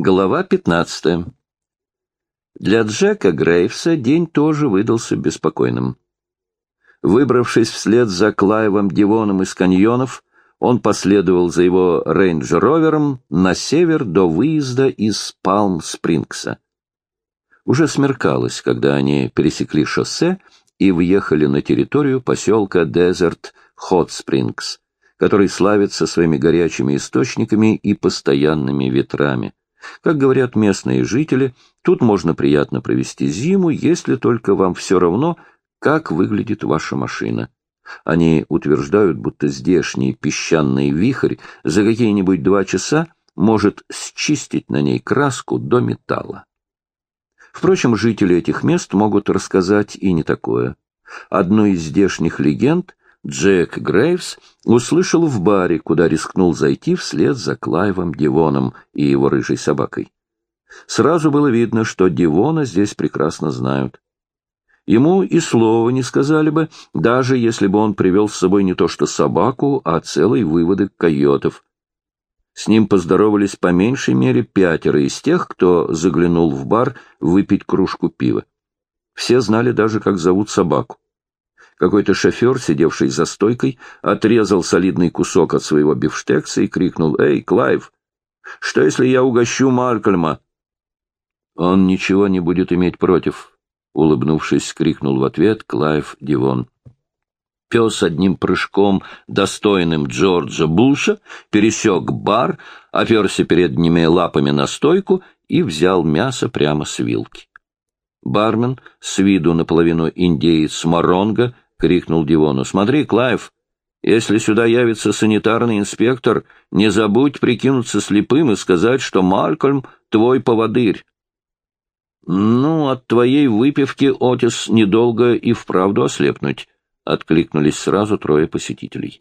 Глава 15. Для Джека Грейвса день тоже выдался беспокойным. Выбравшись вслед за Клайвом Дивоном из каньонов, он последовал за его рейндж-ровером на север до выезда из Палм-Спрингса. Уже смеркалось, когда они пересекли шоссе и въехали на территорию поселка Дезерт Хот-Спрингс, который славится своими горячими источниками и постоянными ветрами. Как говорят местные жители, тут можно приятно провести зиму, если только вам все равно, как выглядит ваша машина. Они утверждают, будто здешний песчаный вихрь за какие-нибудь два часа может счистить на ней краску до металла. Впрочем, жители этих мест могут рассказать и не такое. Одну из здешних легенд Джек Грейвс услышал в баре, куда рискнул зайти вслед за Клайвом Дивоном и его рыжей собакой. Сразу было видно, что Дивона здесь прекрасно знают. Ему и слова не сказали бы, даже если бы он привел с собой не то что собаку, а целый выводок койотов. С ним поздоровались по меньшей мере пятеро из тех, кто заглянул в бар выпить кружку пива. Все знали даже, как зовут собаку. Какой-то шофер, сидевший за стойкой, отрезал солидный кусок от своего бифштекса и крикнул «Эй, Клайв, что если я угощу Малькольма?» «Он ничего не будет иметь против», — улыбнувшись, крикнул в ответ Клайв Дивон. Пес одним прыжком, достойным Джорджа Буша, пересек бар, оперся передними лапами на стойку и взял мясо прямо с вилки. Бармен, с виду наполовину индеец Моронга, — крикнул Дивону. — Смотри, Клайв, если сюда явится санитарный инспектор, не забудь прикинуться слепым и сказать, что Малькольм — твой поводырь. — Ну, от твоей выпивки, Отис, недолго и вправду ослепнуть, — откликнулись сразу трое посетителей.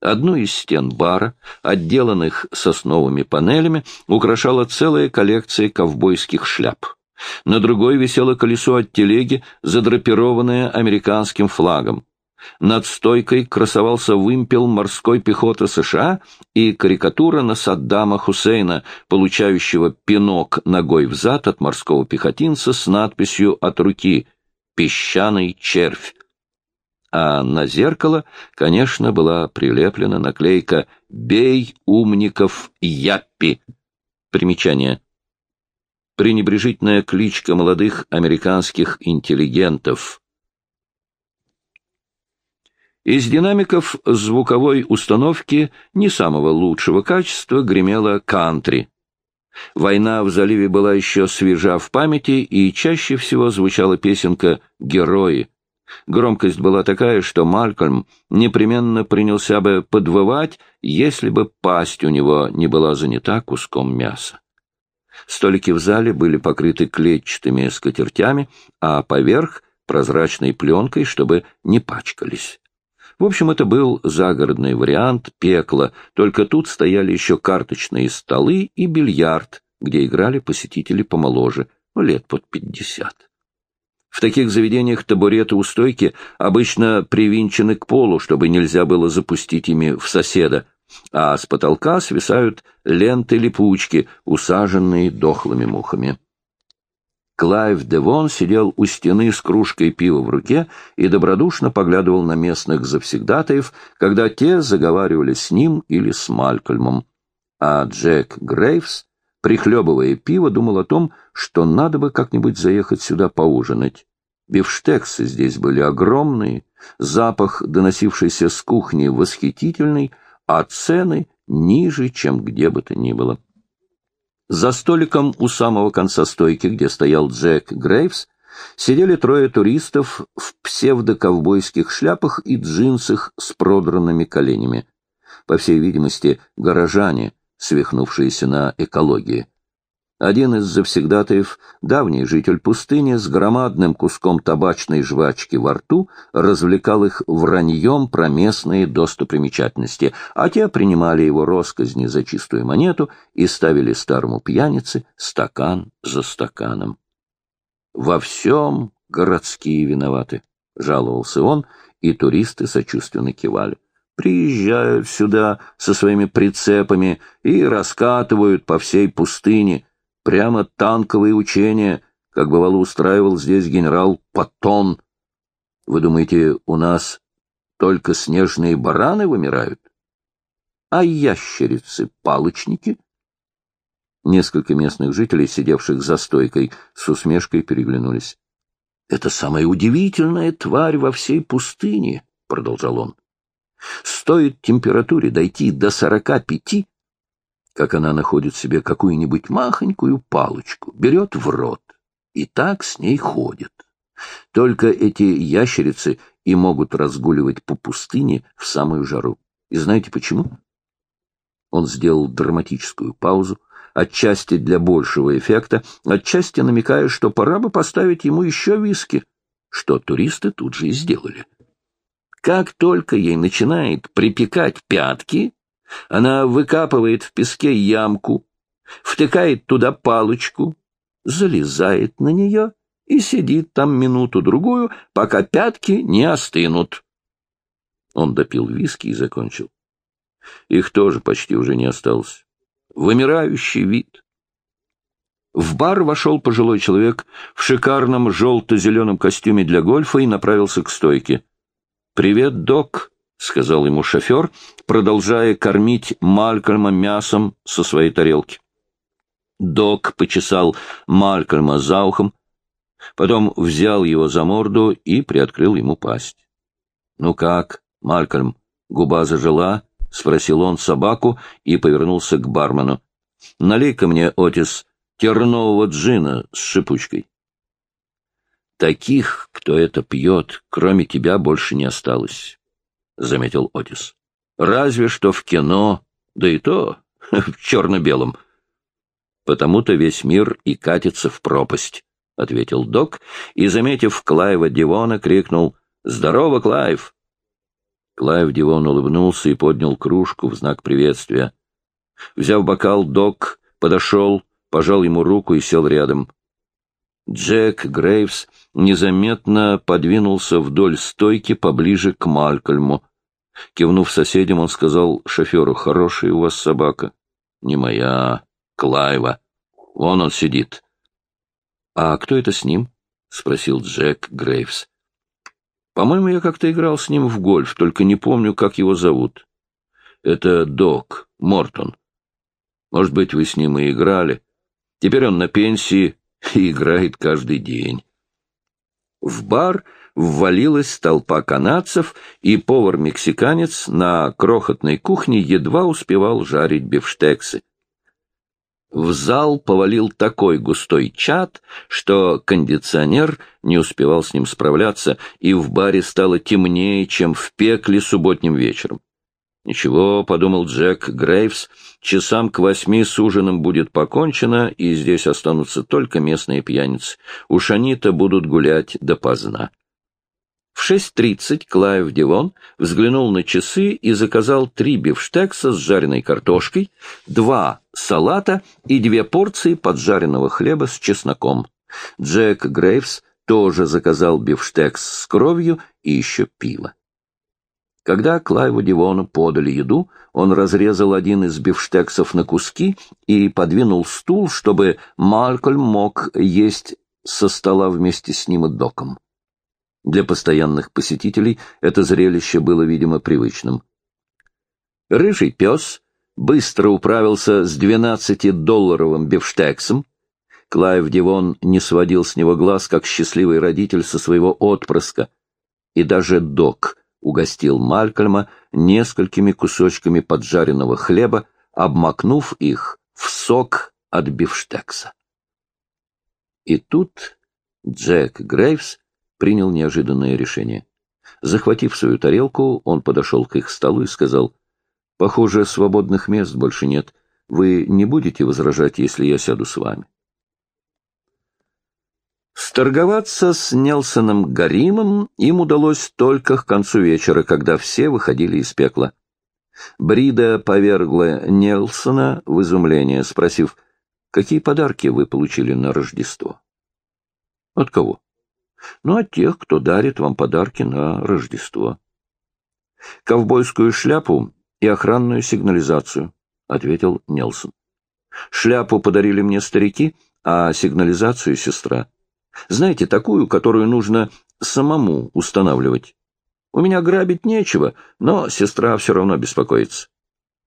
Одну из стен бара, отделанных сосновыми панелями, украшала целая коллекция ковбойских шляп. На другой висело колесо от телеги, задрапированное американским флагом. Над стойкой красовался вымпел морской пехоты США и карикатура на Саддама Хусейна, получающего пинок ногой в зад от морского пехотинца с надписью от руки «Песчаный червь». А на зеркало, конечно, была прилеплена наклейка «Бей умников Яппи». Примечание пренебрежительная кличка молодых американских интеллигентов. Из динамиков звуковой установки не самого лучшего качества гремела кантри. Война в заливе была еще свежа в памяти, и чаще всего звучала песенка «Герои». Громкость была такая, что Малькольм непременно принялся бы подвывать, если бы пасть у него не была занята куском мяса. Столики в зале были покрыты клетчатыми скатертями, а поверх — прозрачной пленкой, чтобы не пачкались. В общем, это был загородный вариант пекла, только тут стояли еще карточные столы и бильярд, где играли посетители помоложе, ну, лет под пятьдесят. В таких заведениях табуреты у стойки обычно привинчены к полу, чтобы нельзя было запустить ими в соседа, а с потолка свисают ленты-липучки, усаженные дохлыми мухами. Клайв Девон сидел у стены с кружкой пива в руке и добродушно поглядывал на местных завсегдатаев, когда те заговаривали с ним или с Малькольмом. А Джек Грейвс, прихлебывая пиво, думал о том, что надо бы как-нибудь заехать сюда поужинать. Бифштексы здесь были огромные, запах, доносившийся с кухни, восхитительный — а цены ниже, чем где бы то ни было. За столиком у самого конца стойки, где стоял Джек Грейвс, сидели трое туристов в псевдоковбойских шляпах и джинсах с продранными коленями. По всей видимости, горожане, свихнувшиеся на экологии. Один из завсегдатаев, давний житель пустыни, с громадным куском табачной жвачки во рту, развлекал их враньем про местные достопримечательности, а те принимали его росказни за чистую монету и ставили старому пьянице стакан за стаканом. «Во всем городские виноваты», — жаловался он, и туристы сочувственно кивали. приезжают сюда со своими прицепами и раскатывают по всей пустыне прямо танковые учения, как бывало устраивал здесь генерал Паттон. Вы думаете, у нас только снежные бараны вымирают? А ящерицы-палочники? Несколько местных жителей, сидевших за стойкой, с усмешкой переглянулись. — Это самая удивительная тварь во всей пустыне, — продолжал он. — Стоит температуре дойти до сорока пяти, как она находит себе какую-нибудь махонькую палочку, берет в рот и так с ней ходит. Только эти ящерицы и могут разгуливать по пустыне в самую жару. И знаете почему? Он сделал драматическую паузу, отчасти для большего эффекта, отчасти намекая, что пора бы поставить ему еще виски, что туристы тут же и сделали. Как только ей начинает припекать пятки, она выкапывает в песке ямку, втыкает туда палочку, залезает на нее и сидит там минуту-другую, пока пятки не остынут. Он допил виски и закончил. Их тоже почти уже не осталось. Вымирающий вид. В бар вошел пожилой человек в шикарном желто-зеленом костюме для гольфа и направился к стойке. «Привет, док», — сказал ему шофер, продолжая кормить Малькольма мясом со своей тарелки. Док почесал Малькольма за ухом, потом взял его за морду и приоткрыл ему пасть. — Ну как, Малькольм, губа зажила? — спросил он собаку и повернулся к бармену. — Налей-ка мне, Отис, тернового джина с шипучкой. — Таких, кто это пьет, кроме тебя, больше не осталось, — заметил Отис. — Разве что в кино, да и то в черно-белом. — Потому-то весь мир и катится в пропасть, — ответил док, и, заметив Клайва Дивона, крикнул «Здорово, Клайв!» Клайв Дивон улыбнулся и поднял кружку в знак приветствия. Взяв бокал, док подошел, пожал ему руку и сел рядом. Джек Грейвс незаметно подвинулся вдоль стойки поближе к Малькольму. Кивнув соседям, он сказал шоферу, «Хорошая у вас собака». «Не моя, Клайва. Вон он сидит. — А кто это с ним? — спросил Джек Грейвс. — По-моему, я как-то играл с ним в гольф, только не помню, как его зовут. Это Док Мортон. Может быть, вы с ним и играли. Теперь он на пенсии и играет каждый день. В бар ввалилась толпа канадцев, и повар-мексиканец на крохотной кухне едва успевал жарить бифштексы. В зал повалил такой густой чад, что кондиционер не успевал с ним справляться, и в баре стало темнее, чем в пекле субботним вечером. «Ничего», — подумал Джек Грейвс, — «часам к восьми с ужином будет покончено, и здесь останутся только местные пьяницы. Уж они-то будут гулять допоздна». В 6.30 Клайв Дивон взглянул на часы и заказал три бифштекса с жареной картошкой, два салата и две порции поджаренного хлеба с чесноком. Джек Грейвс тоже заказал бифштекс с кровью и еще пиво. Когда Клайву Дивону подали еду, он разрезал один из бифштексов на куски и подвинул стул, чтобы Малькольм мог есть со стола вместе с ним и доком. Для постоянных посетителей это зрелище было, видимо, привычным. Рыжий пес быстро управился с двенадцатидолларовым бифштексом. Клайв Дивон не сводил с него глаз, как счастливый родитель со своего отпрыска. И даже док угостил Малькольма несколькими кусочками поджаренного хлеба, обмакнув их в сок от бифштекса. И тут Джек Грейвс принял неожиданное решение. Захватив свою тарелку, он подошел к их столу и сказал, «Похоже, свободных мест больше нет. Вы не будете возражать, если я сяду с вами?» Сторговаться с Нелсоном Гаримом им удалось только к концу вечера, когда все выходили из пекла. Брида повергла Нелсона в изумление, спросив, «Какие подарки вы получили на Рождество?» «От кого?» Ну, от тех, кто дарит вам подарки на Рождество. — Ковбойскую шляпу и охранную сигнализацию, — ответил Нелсон. — Шляпу подарили мне старики, а сигнализацию — сестра. Знаете, такую, которую нужно самому устанавливать. У меня грабить нечего, но сестра все равно беспокоится.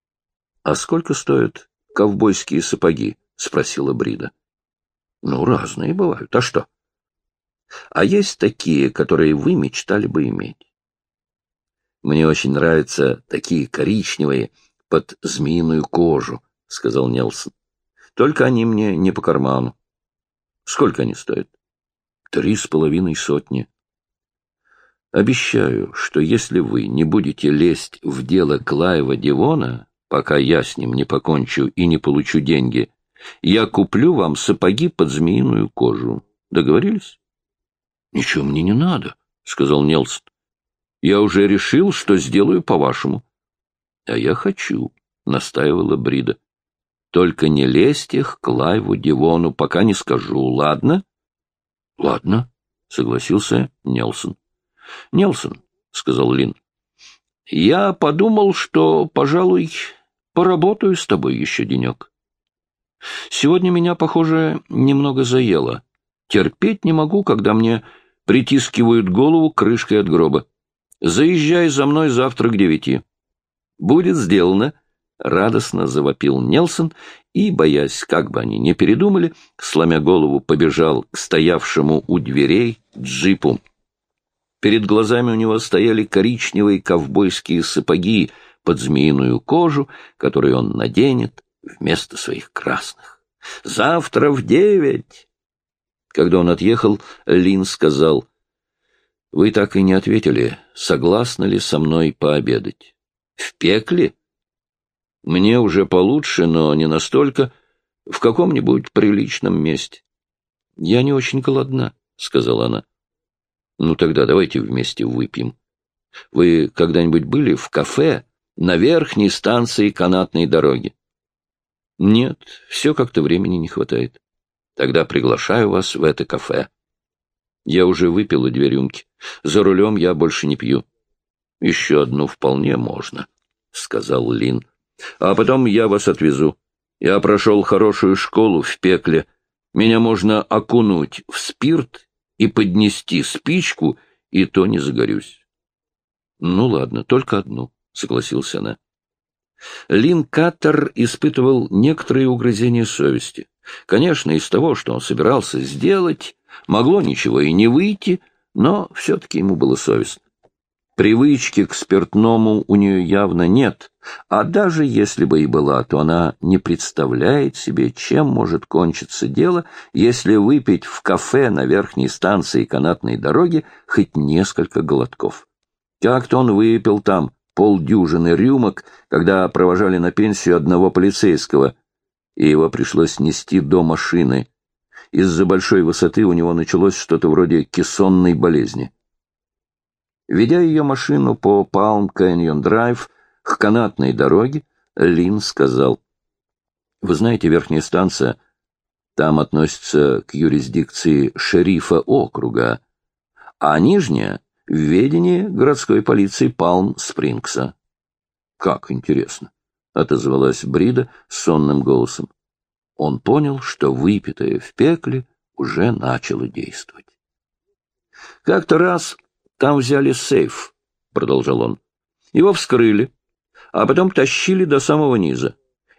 — А сколько стоят ковбойские сапоги? — спросила Брида. — Ну, разные бывают. А что? — А есть такие, которые вы мечтали бы иметь? — Мне очень нравятся такие коричневые, под змеиную кожу, — сказал Нелсон. — Только они мне не по карману. — Сколько они стоят? — Три с половиной сотни. Обещаю, что если вы не будете лезть в дело Клаева Дивона, пока я с ним не покончу и не получу деньги, я куплю вам сапоги под змеиную кожу. Договорились? — Ничего мне не надо, — сказал Нелсон. — Я уже решил, что сделаю по-вашему. — А я хочу, — настаивала Брида. — Только не лезьте к Клайву Дивону, пока не скажу, ладно? — Ладно, — согласился Нелсон. — Нелсон, — сказал Лин, — я подумал, что, пожалуй, поработаю с тобой еще денек. Сегодня меня, похоже, немного заело. Терпеть не могу, когда мне притискивают голову крышкой от гроба. Заезжай за мной завтра к девяти. — Будет сделано, — радостно завопил Нелсон и, боясь, как бы они не передумали, сломя голову, побежал к стоявшему у дверей джипу. Перед глазами у него стояли коричневые ковбойские сапоги под змеиную кожу, которую он наденет вместо своих красных. «Завтра в девять!» Когда он отъехал, Лин сказал, «Вы так и не ответили, согласны ли со мной пообедать? В пекле? Мне уже получше, но не настолько, в каком-нибудь приличном месте». «Я не очень голодна», — сказала она. Ну тогда давайте вместе выпьем. Вы когда-нибудь были в кафе на верхней станции канатной дороги? Нет, все как-то времени не хватает. Тогда приглашаю вас в это кафе. Я уже выпила две рюмки. За рулем я больше не пью. Еще одну вполне можно, — сказал Лин. А потом я вас отвезу. Я прошел хорошую школу в пекле. Меня можно окунуть в спирт и поднести спичку, и то не загорюсь. — Ну ладно, только одну, — согласился она. Лин Каттер испытывал некоторые угрызения совести. Конечно, из того, что он собирался сделать, могло ничего и не выйти, но все-таки ему было совестно. Привычки к спиртному у нее явно нет, а даже если бы и была, то она не представляет себе, чем может кончиться дело, если выпить в кафе на верхней станции канатной дороги хоть несколько глотков. Как-то он выпил там полдюжины рюмок, когда провожали на пенсию одного полицейского, и его пришлось нести до машины. Из-за большой высоты у него началось что-то вроде кессонной болезни. Ведя ее машину по Палм Кэньон Драйв к канатной дороге, Лин сказал, «Вы знаете, верхняя станция, там относится к юрисдикции шерифа округа, а нижняя — в ведении городской полиции Палм-Спрингса». «Как интересно!» — отозвалась Брида сонным голосом. Он понял, что выпитое в пекле уже начало действовать. Как-то раз там взяли сейф, — продолжал он. Его вскрыли, а потом тащили до самого низа.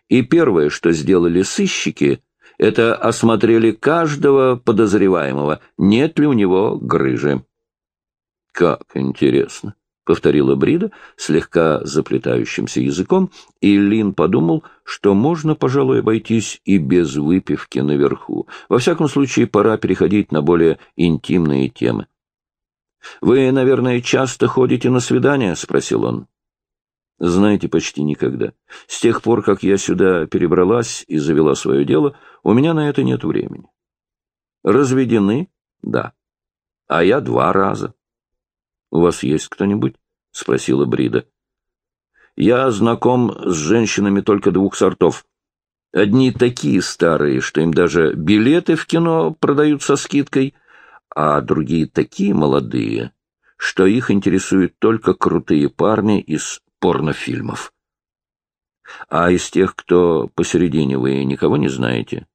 И первое, что сделали сыщики, это осмотрели каждого подозреваемого, нет ли у него грыжи. — Как интересно! — повторила Брида слегка заплетающимся языком, и Лин подумал, что можно, пожалуй, обойтись и без выпивки наверху. Во всяком случае, пора переходить на более интимные темы. «Вы, наверное, часто ходите на свидания?» — спросил он. «Знаете, почти никогда. С тех пор, как я сюда перебралась и завела свое дело, у меня на это нет времени». «Разведены?» «Да». «А я два раза». «У вас есть кто-нибудь?» — спросила Брида. «Я знаком с женщинами только двух сортов. Одни такие старые, что им даже билеты в кино продают со скидкой — а другие такие молодые, что их интересуют только крутые парни из порнофильмов. А из тех, кто посередине, вы никого не знаете?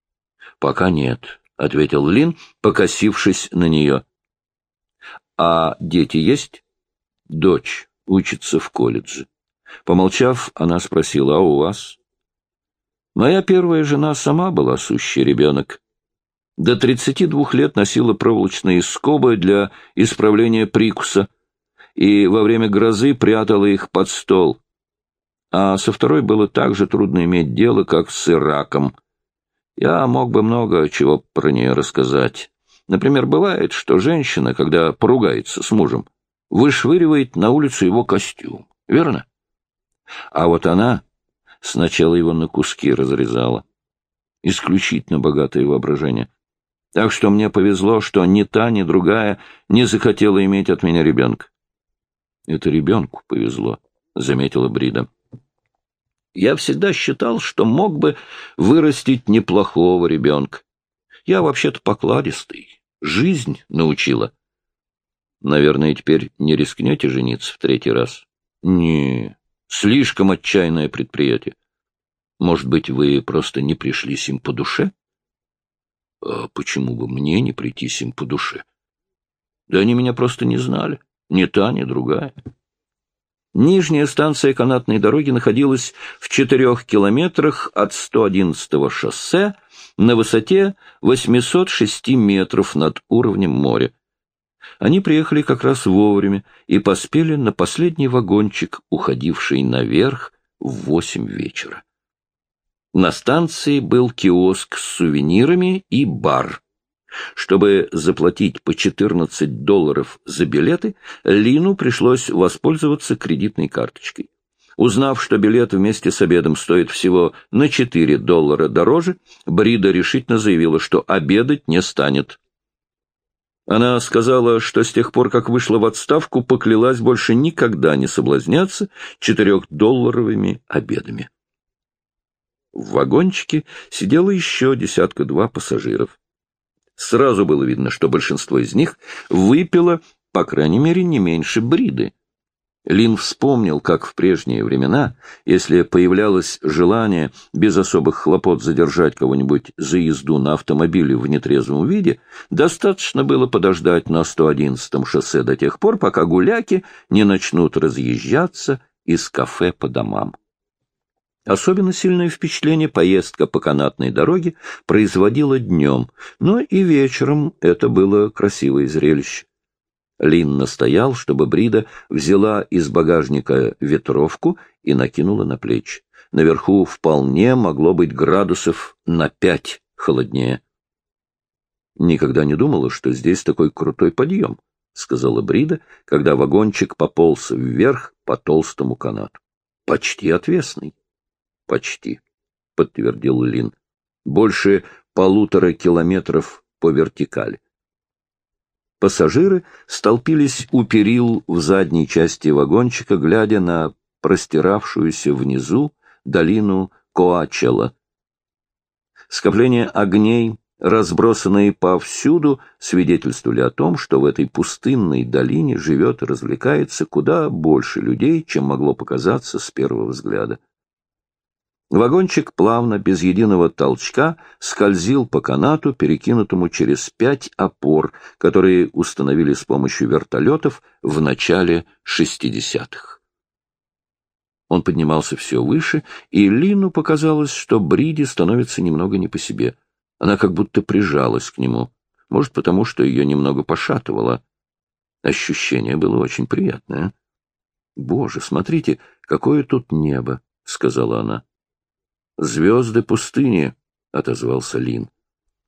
— Пока нет, — ответил Лин, покосившись на нее. — А дети есть? — Дочь учится в колледже. Помолчав, она спросила, а у вас? — Моя первая жена сама была сущий ребенок. До 32 лет носила проволочные скобы для исправления прикуса и во время грозы прятала их под стол. А со второй было так же трудно иметь дело, как с Ираком. Я мог бы много чего про нее рассказать. Например, бывает, что женщина, когда поругается с мужем, вышвыривает на улицу его костюм. Верно? А вот она сначала его на куски разрезала. Исключительно богатое воображение. Так что мне повезло, что ни та, ни другая не захотела иметь от меня ребенка. — Это ребенку повезло, — заметила Брида. Я всегда считал, что мог бы вырастить неплохого ребенка. Я вообще-то покладистый. Жизнь научила. Наверное, теперь не рискнете жениться в третий раз? Не, слишком отчаянное предприятие. Может быть, вы просто не пришлись им по душе? А почему бы мне не прийтись им по душе? Да они меня просто не знали. Ни та, ни другая. Нижняя станция канатной дороги находилась в четырех километрах от 111-го шоссе на высоте 806 метров над уровнем моря. Они приехали как раз вовремя и поспели на последний вагончик, уходивший наверх в восемь вечера. На станции был киоск с сувенирами и бар. Чтобы заплатить по 14 долларов за билеты, Лину пришлось воспользоваться кредитной карточкой. Узнав, что билет вместе с обедом стоит всего на 4 доллара дороже, Брида решительно заявила, что обедать не станет. Она сказала, что с тех пор, как вышла в отставку, поклялась больше никогда не соблазняться четырехдолларовыми обедами. В вагончике сидело еще десятка-два пассажиров. Сразу было видно, что большинство из них выпило, по крайней мере, не меньше бриды. Лин вспомнил, как в прежние времена, если появлялось желание без особых хлопот задержать кого-нибудь за езду на автомобиле в нетрезвом виде, достаточно было подождать на 111-м шоссе до тех пор, пока гуляки не начнут разъезжаться из кафе по домам. Особенно сильное впечатление поездка по канатной дороге производила днем, но и вечером это было красивое зрелище. Лин настоял, чтобы Брида взяла из багажника ветровку и накинула на плечи. Наверху вполне могло быть градусов на пять холоднее. «Никогда не думала, что здесь такой крутой подъем», — сказала Брида, когда вагончик пополз вверх по толстому канату. «Почти отвесный». Почти, — подтвердил Лин. Больше полутора километров по вертикали. Пассажиры столпились у перил в задней части вагончика, глядя на простиравшуюся внизу долину Коачела. Скопление огней, разбросанные повсюду, свидетельствовали о том, что в этой пустынной долине живет и развлекается куда больше людей, чем могло показаться с первого взгляда. Вагончик плавно, без единого толчка, скользил по канату, перекинутому через пять опор, которые установили с помощью вертолетов в начале 60-х. Он поднимался все выше, и Лину показалось, что Бриди становится немного не по себе. Она как будто прижалась к нему, может, потому что ее немного пошатывало. Ощущение было очень приятное. «Боже, смотрите, какое тут небо!» — сказала она. «Звезды пустыни», — отозвался Лин.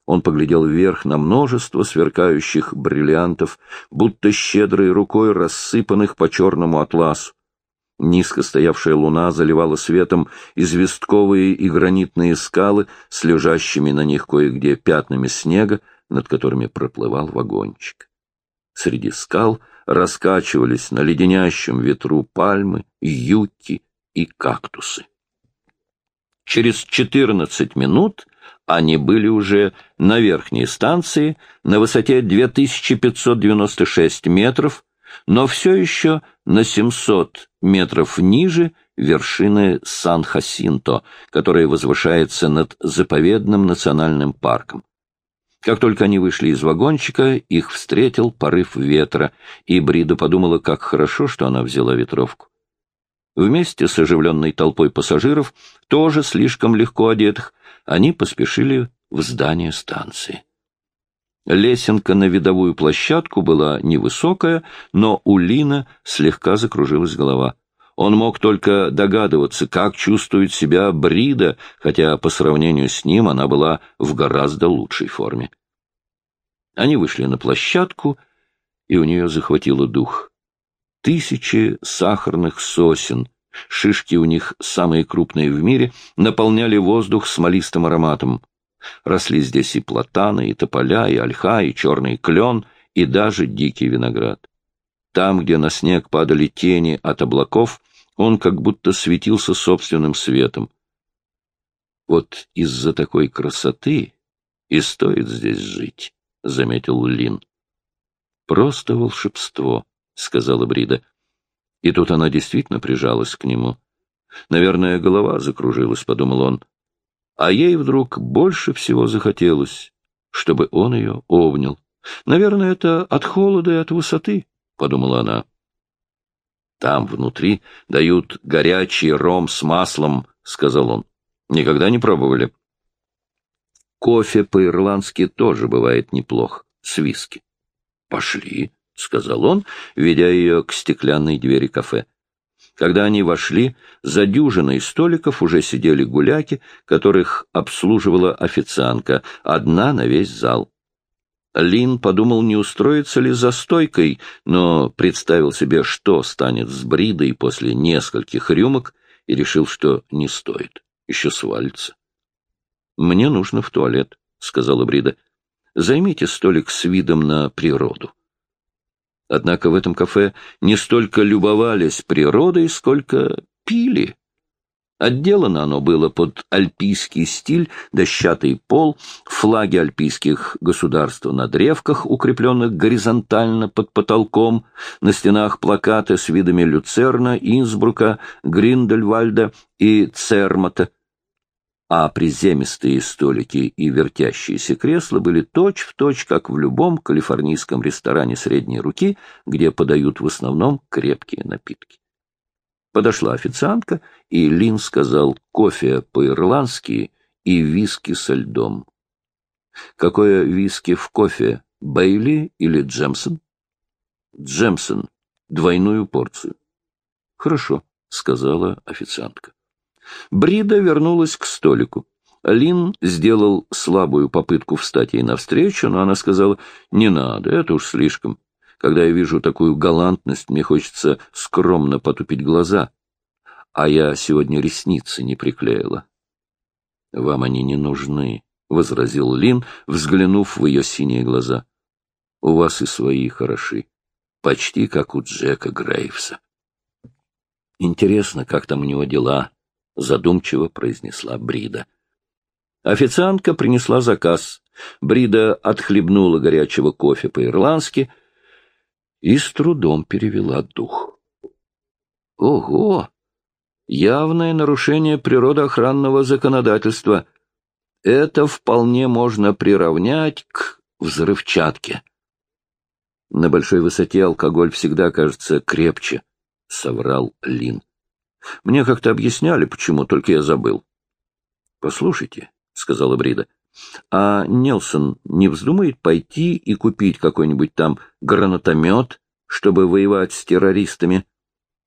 Он поглядел вверх на множество сверкающих бриллиантов, будто щедрой рукой рассыпанных по черному атласу. Низко стоявшая луна заливала светом известковые и гранитные скалы с лежащими на них кое-где пятнами снега, над которыми проплывал вагончик. Среди скал раскачивались на леденящем ветру пальмы, юки и кактусы. Через 14 минут они были уже на верхней станции на высоте 2596 метров, но все еще на 700 метров ниже вершины Сан-Хасинто, которая возвышается над заповедным национальным парком. Как только они вышли из вагончика, их встретил порыв ветра, и Брида подумала, как хорошо, что она взяла ветровку. Вместе с оживленной толпой пассажиров, тоже слишком легко одетых, они поспешили в здание станции. Лесенка на видовую площадку была невысокая, но у Лина слегка закружилась голова. Он мог только догадываться, как чувствует себя Брида, хотя по сравнению с ним она была в гораздо лучшей форме. Они вышли на площадку, и у нее захватило дух. Тысячи сахарных сосен, шишки у них самые крупные в мире, наполняли воздух смолистым ароматом. Росли здесь и платаны, и тополя, и ольха, и черный клен, и даже дикий виноград. Там, где на снег падали тени от облаков, он как будто светился собственным светом. Вот из-за такой красоты и стоит здесь жить, — заметил Лин. Просто волшебство, — сказала Брида. И тут она действительно прижалась к нему. Наверное, голова закружилась, — подумал он а ей вдруг больше всего захотелось, чтобы он ее обнял. Наверное, это от холода и от высоты, — подумала она. Там внутри дают горячий ром с маслом, — сказал он. Никогда не пробовали. Кофе по-ирландски тоже бывает неплох, с виски. Пошли, — сказал он, ведя ее к стеклянной двери кафе. Когда они вошли, за дюжиной столиков уже сидели гуляки, которых обслуживала официантка, одна на весь зал. Лин подумал, не устроиться ли за стойкой, но представил себе, что станет с Бридой после нескольких рюмок, и решил, что не стоит, еще свалится. — Мне нужно в туалет, — сказала Брида. — Займите столик с видом на природу. Однако в этом кафе не столько любовались природой, сколько пили. Отделано оно было под альпийский стиль, дощатый пол, флаги альпийских государств на древках, укрепленных горизонтально под потолком, на стенах плакаты с видами Люцерна, Инсбрука, Гриндельвальда и Цермата — а приземистые столики и вертящиеся кресла были точь-в-точь, точь, как в любом калифорнийском ресторане средней руки, где подают в основном крепкие напитки. Подошла официантка, и Лин сказал кофе по-ирландски и виски со льдом. Какое виски в кофе, Бейли или Джемсон? Джемсон, двойную порцию. Хорошо, сказала официантка. Брида вернулась к столику. Лин сделал слабую попытку встать ей навстречу, но она сказала, «Не надо, это уж слишком. Когда я вижу такую галантность, мне хочется скромно потупить глаза. А я сегодня ресницы не приклеила». «Вам они не нужны», — возразил Лин, взглянув в ее синие глаза. «У вас и свои хороши, почти как у Джека Грейвса». «Интересно, как там у него дела?» — задумчиво произнесла Брида. Официантка принесла заказ. Брида отхлебнула горячего кофе по-ирландски и с трудом перевела дух. Ого! Явное нарушение природоохранного законодательства. Это вполне можно приравнять к взрывчатке. На большой высоте алкоголь всегда кажется крепче, — соврал Лин. Мне как-то объясняли, почему, только я забыл. — Послушайте, — сказала Брида, — а Нелсон не вздумает пойти и купить какой-нибудь там гранатомет, чтобы воевать с террористами?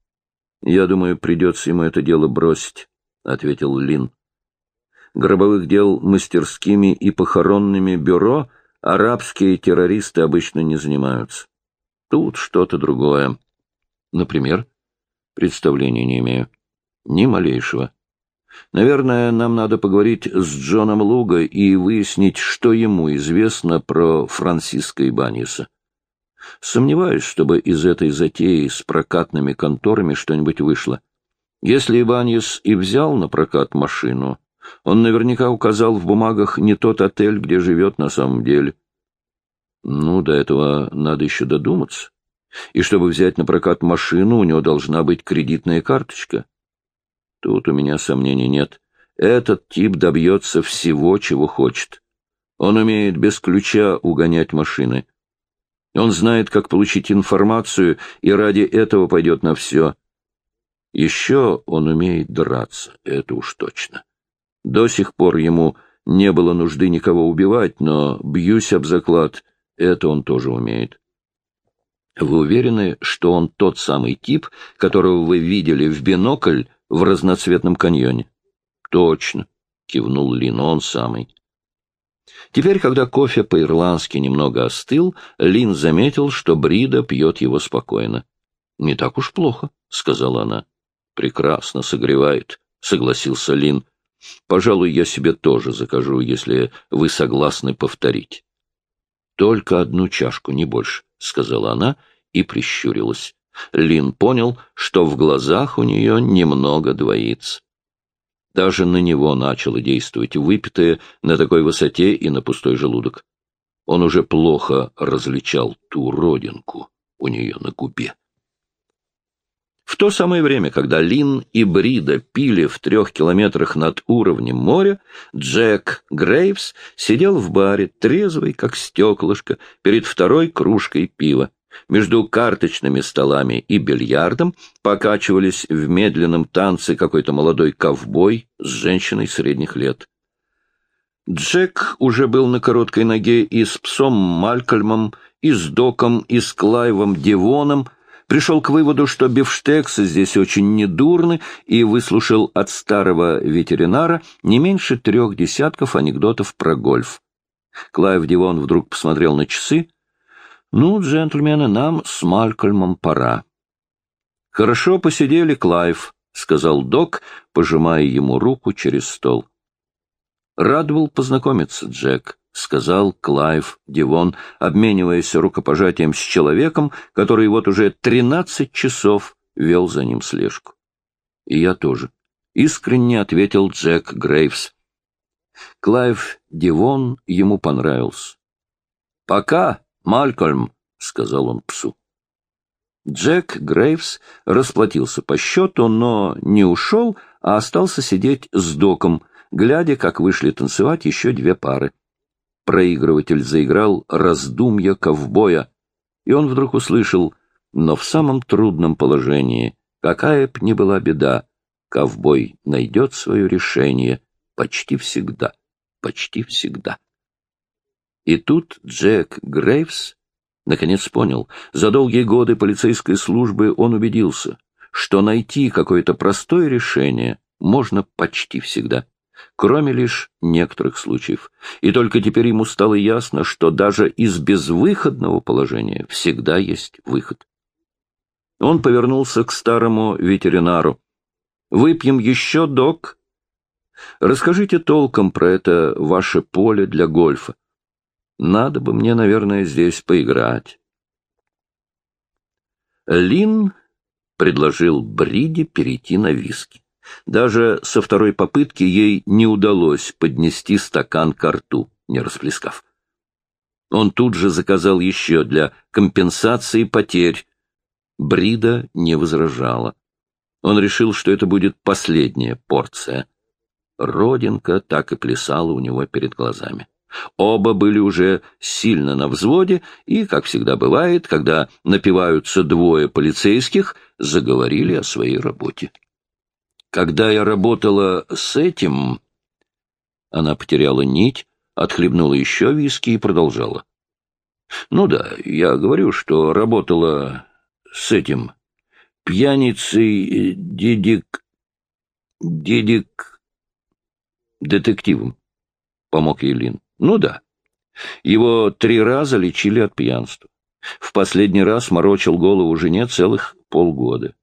— Я думаю, придется ему это дело бросить, — ответил Лин. Гробовых дел мастерскими и похоронными бюро арабские террористы обычно не занимаются. Тут что-то другое. Например? — Представления не имею. Ни малейшего. Наверное, нам надо поговорить с Джоном Луга и выяснить, что ему известно про Франциска Ибаньеса. Сомневаюсь, чтобы из этой затеи с прокатными конторами что-нибудь вышло. Если Ибаньес и взял на прокат машину, он наверняка указал в бумагах не тот отель, где живет на самом деле. Ну, до этого надо еще додуматься. И чтобы взять на прокат машину, у него должна быть кредитная карточка. Тут у меня сомнений нет. Этот тип добьется всего, чего хочет. Он умеет без ключа угонять машины. Он знает, как получить информацию, и ради этого пойдет на все. Еще он умеет драться, это уж точно. До сих пор ему не было нужды никого убивать, но, бьюсь об заклад, это он тоже умеет. Вы уверены, что он тот самый тип, которого вы видели в бинокль в разноцветном каньоне? Точно, кивнул Лин, он самый. Теперь, когда кофе по-ирландски немного остыл, Лин заметил, что Брида пьет его спокойно. — Не так уж плохо, — сказала она. — Прекрасно согревает, — согласился Лин. — Пожалуй, я себе тоже закажу, если вы согласны повторить. — Только одну чашку, не больше, — сказала она и прищурилась. Лин понял, что в глазах у нее немного двоится. Даже на него начало действовать выпитое на такой высоте и на пустой желудок. Он уже плохо различал ту родинку у нее на губе. В то самое время, когда Лин и Брида пили в трех километрах над уровнем моря, Джек Грейвс сидел в баре, трезвый, как стеклышко, перед второй кружкой пива. Между карточными столами и бильярдом покачивались в медленном танце какой-то молодой ковбой с женщиной средних лет. Джек уже был на короткой ноге и с псом Малькольмом, и с Доком, и с Клайвом Девоном, пришел к выводу, что бифштексы здесь очень недурны, и выслушал от старого ветеринара не меньше трех десятков анекдотов про гольф. Клайв Дивон вдруг посмотрел на часы, «Ну, джентльмены, нам с Малькольмом пора». «Хорошо посидели, Клайв», — сказал док, пожимая ему руку через стол. «Рад был познакомиться, Джек», — сказал Клайв Дивон, обмениваясь рукопожатием с человеком, который вот уже тринадцать часов вел за ним слежку. «И я тоже», — искренне ответил Джек Грейвс. Клайв Дивон ему понравился. «Пока!» «Малькольм», — сказал он псу. Джек Грейвс расплатился по счету, но не ушел, а остался сидеть с доком, глядя, как вышли танцевать еще две пары. Проигрыватель заиграл «Раздумья ковбоя», и он вдруг услышал, но в самом трудном положении, какая б ни была беда, ковбой найдет свое решение почти всегда, почти всегда. И тут Джек Грейвс наконец понял, за долгие годы полицейской службы он убедился, что найти какое-то простое решение можно почти всегда, кроме лишь некоторых случаев. И только теперь ему стало ясно, что даже из безвыходного положения всегда есть выход. Он повернулся к старому ветеринару. «Выпьем еще, док?» «Расскажите толком про это ваше поле для гольфа. Надо бы мне, наверное, здесь поиграть. Лин предложил Бриде перейти на виски. Даже со второй попытки ей не удалось поднести стакан к рту, не расплескав. Он тут же заказал еще для компенсации потерь. Брида не возражала. Он решил, что это будет последняя порция. Родинка так и плясала у него перед глазами. Оба были уже сильно на взводе и, как всегда бывает, когда напиваются двое полицейских, заговорили о своей работе. Когда я работала с этим... Она потеряла нить, отхлебнула еще виски и продолжала. Ну да, я говорю, что работала с этим пьяницей Дедик... Дедик... детективом, помог Елин. Ну да. Его три раза лечили от пьянства. В последний раз морочил голову жене целых полгода.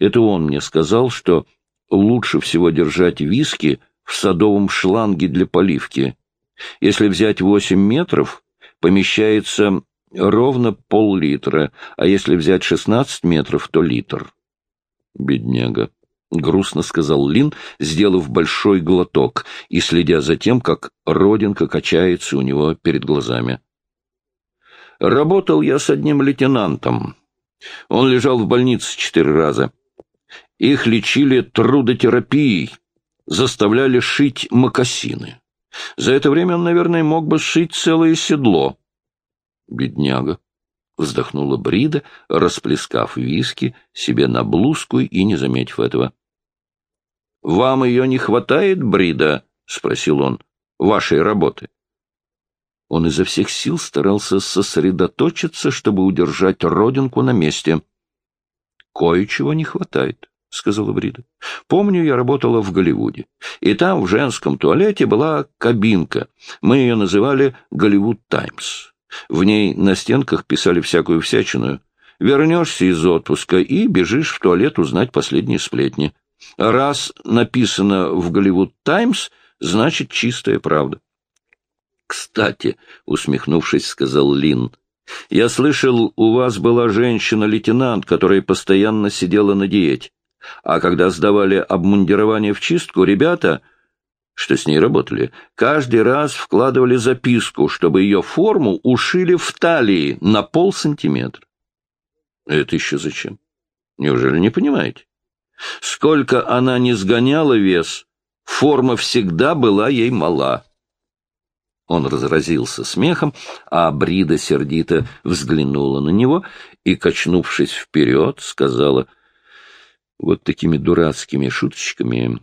Это он мне сказал, что лучше всего держать виски в садовом шланге для поливки. Если взять восемь метров, помещается ровно пол-литра, а если взять шестнадцать метров, то литр. Бедняга. — грустно сказал Лин, сделав большой глоток и следя за тем, как родинка качается у него перед глазами. «Работал я с одним лейтенантом. Он лежал в больнице четыре раза. Их лечили трудотерапией, заставляли шить мокасины. За это время он, наверное, мог бы сшить целое седло. Бедняга. Вздохнула Брида, расплескав виски себе на блузку и не заметив этого. — Вам ее не хватает, Брида? — спросил он. — Вашей работы. Он изо всех сил старался сосредоточиться, чтобы удержать родинку на месте. — Кое-чего не хватает, — сказала Брида. — Помню, я работала в Голливуде, и там в женском туалете была кабинка. Мы ее называли «Голливуд Таймс». В ней на стенках писали всякую всячину. Вернешься из отпуска и бежишь в туалет узнать последние сплетни. Раз написано в «Голливуд Таймс», значит чистая правда. «Кстати», — усмехнувшись, сказал Лин, — «я слышал, у вас была женщина-лейтенант, которая постоянно сидела на диете. А когда сдавали обмундирование в чистку, ребята что с ней работали, каждый раз вкладывали записку, чтобы ее форму ушили в талии на полсантиметра. Это еще зачем? Неужели не понимаете? Сколько она не сгоняла вес, форма всегда была ей мала. Он разразился смехом, а Брида сердито взглянула на него и, качнувшись вперед, сказала, «Вот такими дурацкими шуточками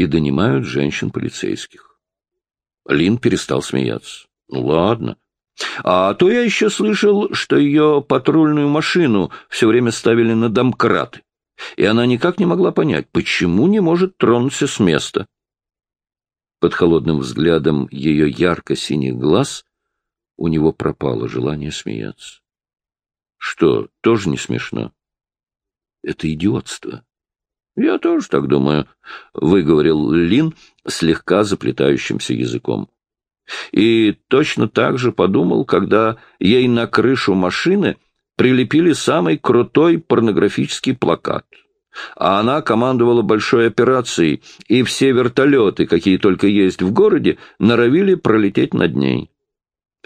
и донимают женщин-полицейских. Лин перестал смеяться. Ну, ладно. А то я еще слышал, что ее патрульную машину все время ставили на домкраты, и она никак не могла понять, почему не может тронуться с места. Под холодным взглядом ее ярко-синих глаз у него пропало желание смеяться. Что, тоже не смешно? Это идиотство. «Я тоже так думаю», — выговорил Лин слегка заплетающимся языком. И точно так же подумал, когда ей на крышу машины прилепили самый крутой порнографический плакат. А она командовала большой операцией, и все вертолеты, какие только есть в городе, норовили пролететь над ней.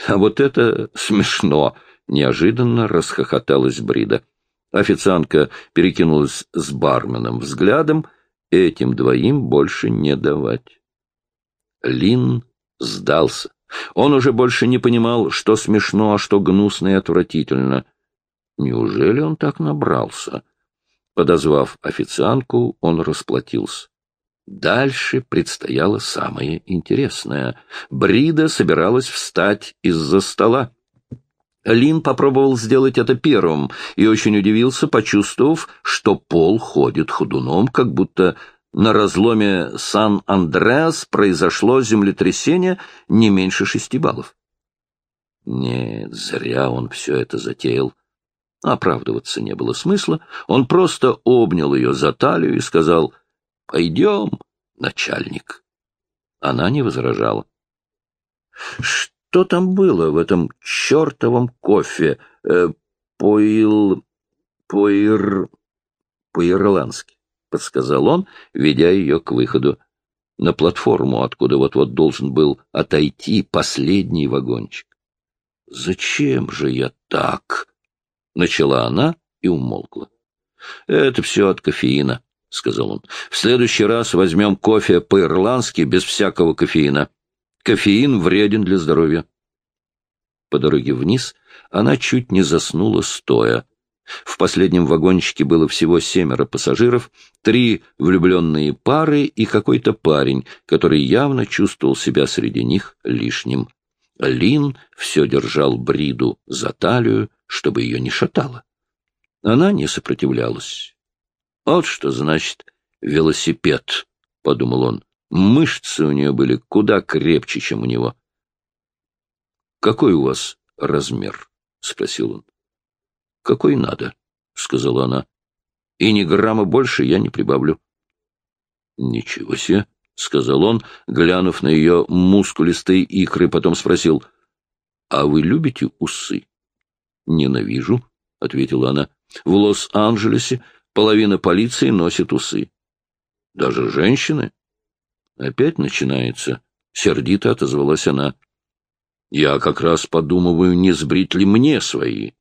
А вот это смешно! — неожиданно расхохоталась Брида. Официантка перекинулась с барменом взглядом, этим двоим больше не давать. Лин сдался. Он уже больше не понимал, что смешно, а что гнусно и отвратительно. Неужели он так набрался? Подозвав официантку, он расплатился. Дальше предстояло самое интересное. Брида собиралась встать из-за стола. Лин попробовал сделать это первым и очень удивился, почувствовав, что пол ходит ходуном, как будто на разломе Сан-Андреас произошло землетрясение не меньше шести баллов. Нет, зря он все это затеял. Оправдываться не было смысла. Он просто обнял ее за талию и сказал «Пойдем, начальник». Она не возражала. Что там было в этом чертовом кофе? Э, поил... поир... по-ирландски, — подсказал он, ведя ее к выходу на платформу, откуда вот-вот должен был отойти последний вагончик. — Зачем же я так? — начала она и умолкла. — Это все от кофеина, — сказал он. — В следующий раз возьмем кофе по-ирландски без всякого кофеина. Кофеин вреден для здоровья. По дороге вниз она чуть не заснула стоя. В последнем вагончике было всего семеро пассажиров, три влюбленные пары и какой-то парень, который явно чувствовал себя среди них лишним. Лин все держал Бриду за талию, чтобы ее не шатало. Она не сопротивлялась. «Вот что значит велосипед», — подумал он. Мышцы у нее были куда крепче, чем у него. — Какой у вас размер? — спросил он. — Какой надо, — сказала она. — И ни грамма больше я не прибавлю. — Ничего себе, — сказал он, глянув на ее мускулистые икры, потом спросил. — А вы любите усы? — Ненавижу, — ответила она. — В Лос-Анджелесе половина полиции носит усы. — Даже женщины? — Опять начинается. Сердито отозвалась она. Я как раз подумываю, не сбрить ли мне свои.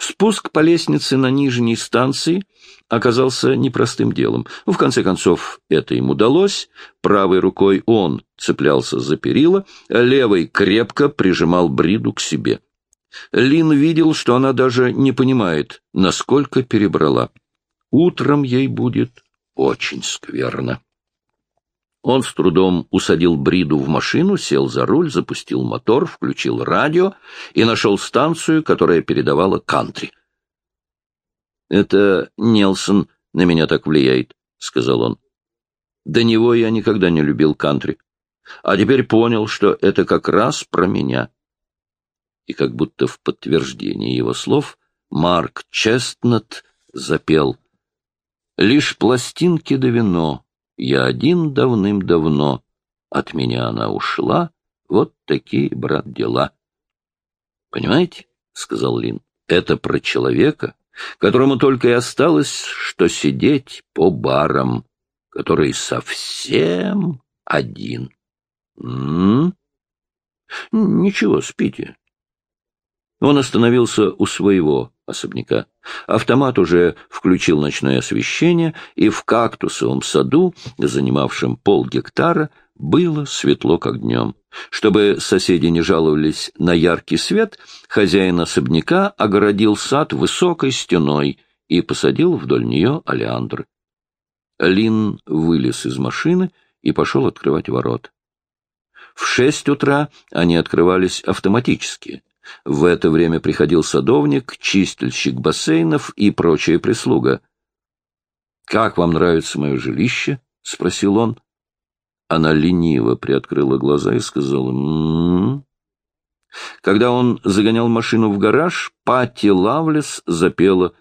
Спуск по лестнице на нижней станции оказался непростым делом. В конце концов, это им удалось. Правой рукой он цеплялся за перила, левой крепко прижимал Бриду к себе. Лин видел, что она даже не понимает, насколько перебрала. Утром ей будет очень скверно. Он с трудом усадил Бриду в машину, сел за руль, запустил мотор, включил радио и нашел станцию, которая передавала кантри. «Это Нелсон на меня так влияет», — сказал он. «До него я никогда не любил кантри, а теперь понял, что это как раз про меня». И как будто в подтверждение его слов Марк Честнат запел «Лишь пластинки да вино» Я один давным-давно. От меня она ушла. Вот такие, брат, дела. — Понимаете, — сказал Лин, — это про человека, которому только и осталось, что сидеть по барам, который совсем один. Ничего, спите. Он остановился у своего особняка. Автомат уже включил ночное освещение, и в кактусовом саду, занимавшем полгектара, было светло, как днем. Чтобы соседи не жаловались на яркий свет, хозяин особняка огородил сад высокой стеной и посадил вдоль нее олеандры. Лин вылез из машины и пошел открывать ворот. В шесть утра они открывались автоматически — в это время приходил садовник, чистильщик бассейнов и прочая прислуга. «Как вам нравится мое жилище?» — спросил он. Она лениво приоткрыла глаза и сказала «М-м-м». Когда он загонял машину в гараж, Патти Лавлес запела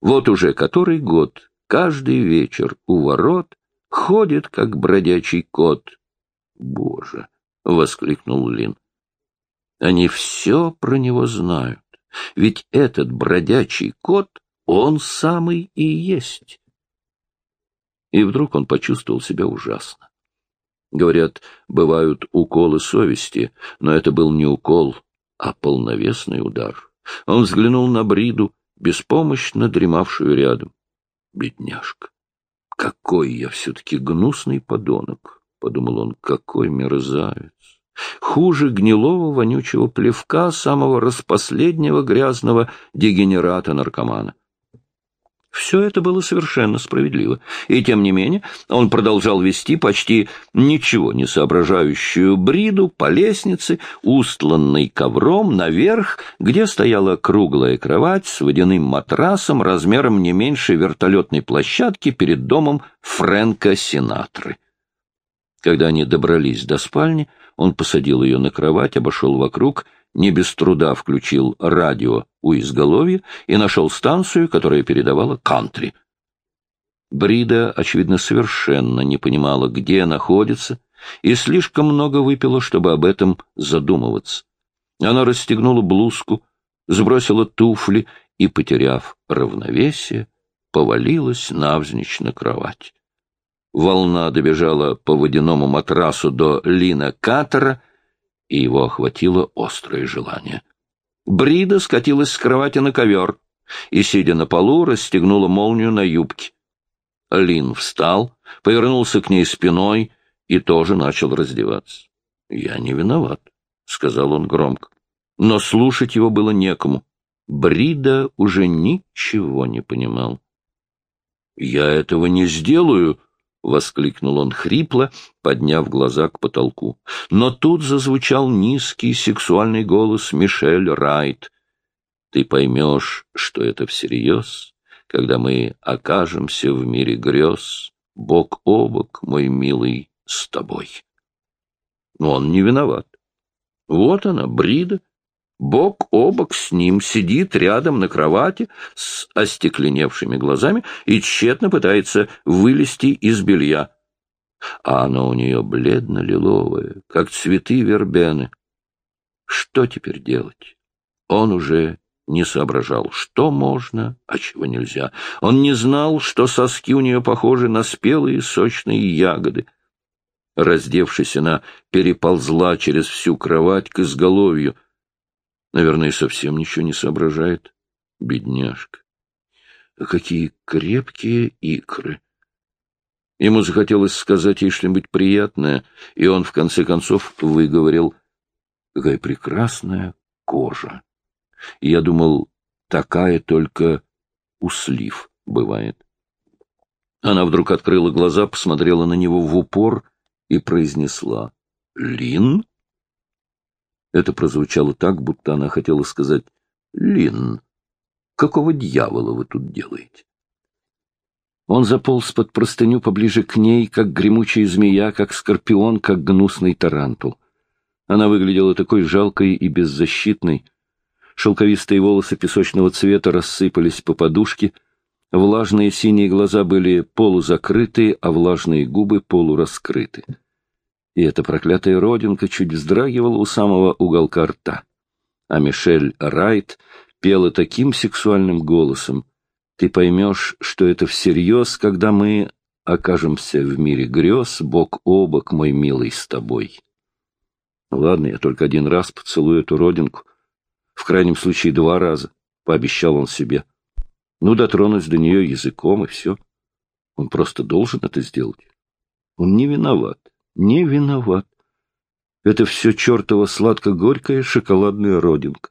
«Вот уже который год, каждый вечер у ворот ходит, как бродячий кот». «Боже!» — воскликнул Лин. Они все про него знают. Ведь этот бродячий кот, он самый и есть. И вдруг он почувствовал себя ужасно. Говорят, бывают уколы совести, но это был не укол, а полновесный удар. Он взглянул на Бриду, беспомощно дремавшую рядом. Бедняжка! Какой я все-таки гнусный подонок! — подумал он, — какой мерзавец! Хуже гнилого вонючего плевка самого распоследнего грязного дегенерата-наркомана. Все это было совершенно справедливо, и тем не менее он продолжал вести почти ничего не соображающую бриду по лестнице, устланной ковром, наверх, где стояла круглая кровать с водяным матрасом размером не меньше вертолетной площадки перед домом Фрэнка Синатры. Когда они добрались до спальни, он посадил ее на кровать, обошел вокруг, не без труда включил радио у изголовья и нашел станцию, которая передавала кантри. Брида, очевидно, совершенно не понимала, где находится, и слишком много выпила, чтобы об этом задумываться. Она расстегнула блузку, сбросила туфли и, потеряв равновесие, повалилась навзничь на кровать. Волна добежала по водяному матрасу до Лина Катера, и его охватило острое желание. Брида скатилась с кровати на ковер и, сидя на полу, расстегнула молнию на юбке. Лин встал, повернулся к ней спиной и тоже начал раздеваться. — Я не виноват, — сказал он громко. Но слушать его было некому. Брида уже ничего не понимал. — Я этого не сделаю, — воскликнул он хрипло, подняв глаза к потолку. Но тут зазвучал низкий сексуальный голос Мишель Райт. «Ты поймешь, что это всерьез, когда мы окажемся в мире грез, бок о бок, мой милый, с тобой». Но он не виноват. Вот она, Брида, бок о бок с ним, сидит рядом на кровати с остекленевшими глазами и тщетно пытается вылезти из белья. А оно у нее бледно-лиловое, как цветы вербены. Что теперь делать? Он уже не соображал, что можно, а чего нельзя. Он не знал, что соски у нее похожи на спелые сочные ягоды. Раздевшись, она переползла через всю кровать к изголовью — Наверное, совсем ничего не соображает. Бедняжка. Какие крепкие икры! Ему захотелось сказать ей что-нибудь приятное, и он, в конце концов, выговорил, какая прекрасная кожа. И я думал, такая только у слив бывает. Она вдруг открыла глаза, посмотрела на него в упор и произнесла «Лин?» Это прозвучало так, будто она хотела сказать «Лин, какого дьявола вы тут делаете?» Он заполз под простыню поближе к ней, как гремучая змея, как скорпион, как гнусный тарантул. Она выглядела такой жалкой и беззащитной. Шелковистые волосы песочного цвета рассыпались по подушке, влажные синие глаза были полузакрыты, а влажные губы полураскрыты. И эта проклятая родинка чуть вздрагивала у самого уголка рта. А Мишель Райт пела таким сексуальным голосом, ты поймешь, что это всерьез, когда мы окажемся в мире грез, бок о бок, мой милый, с тобой. Ладно, я только один раз поцелую эту родинку. В крайнем случае два раза, — пообещал он себе. Ну, дотронусь до нее языком, и все. Он просто должен это сделать. Он не виноват, не виноват. Это все чертова сладко-горькая шоколадная родинка.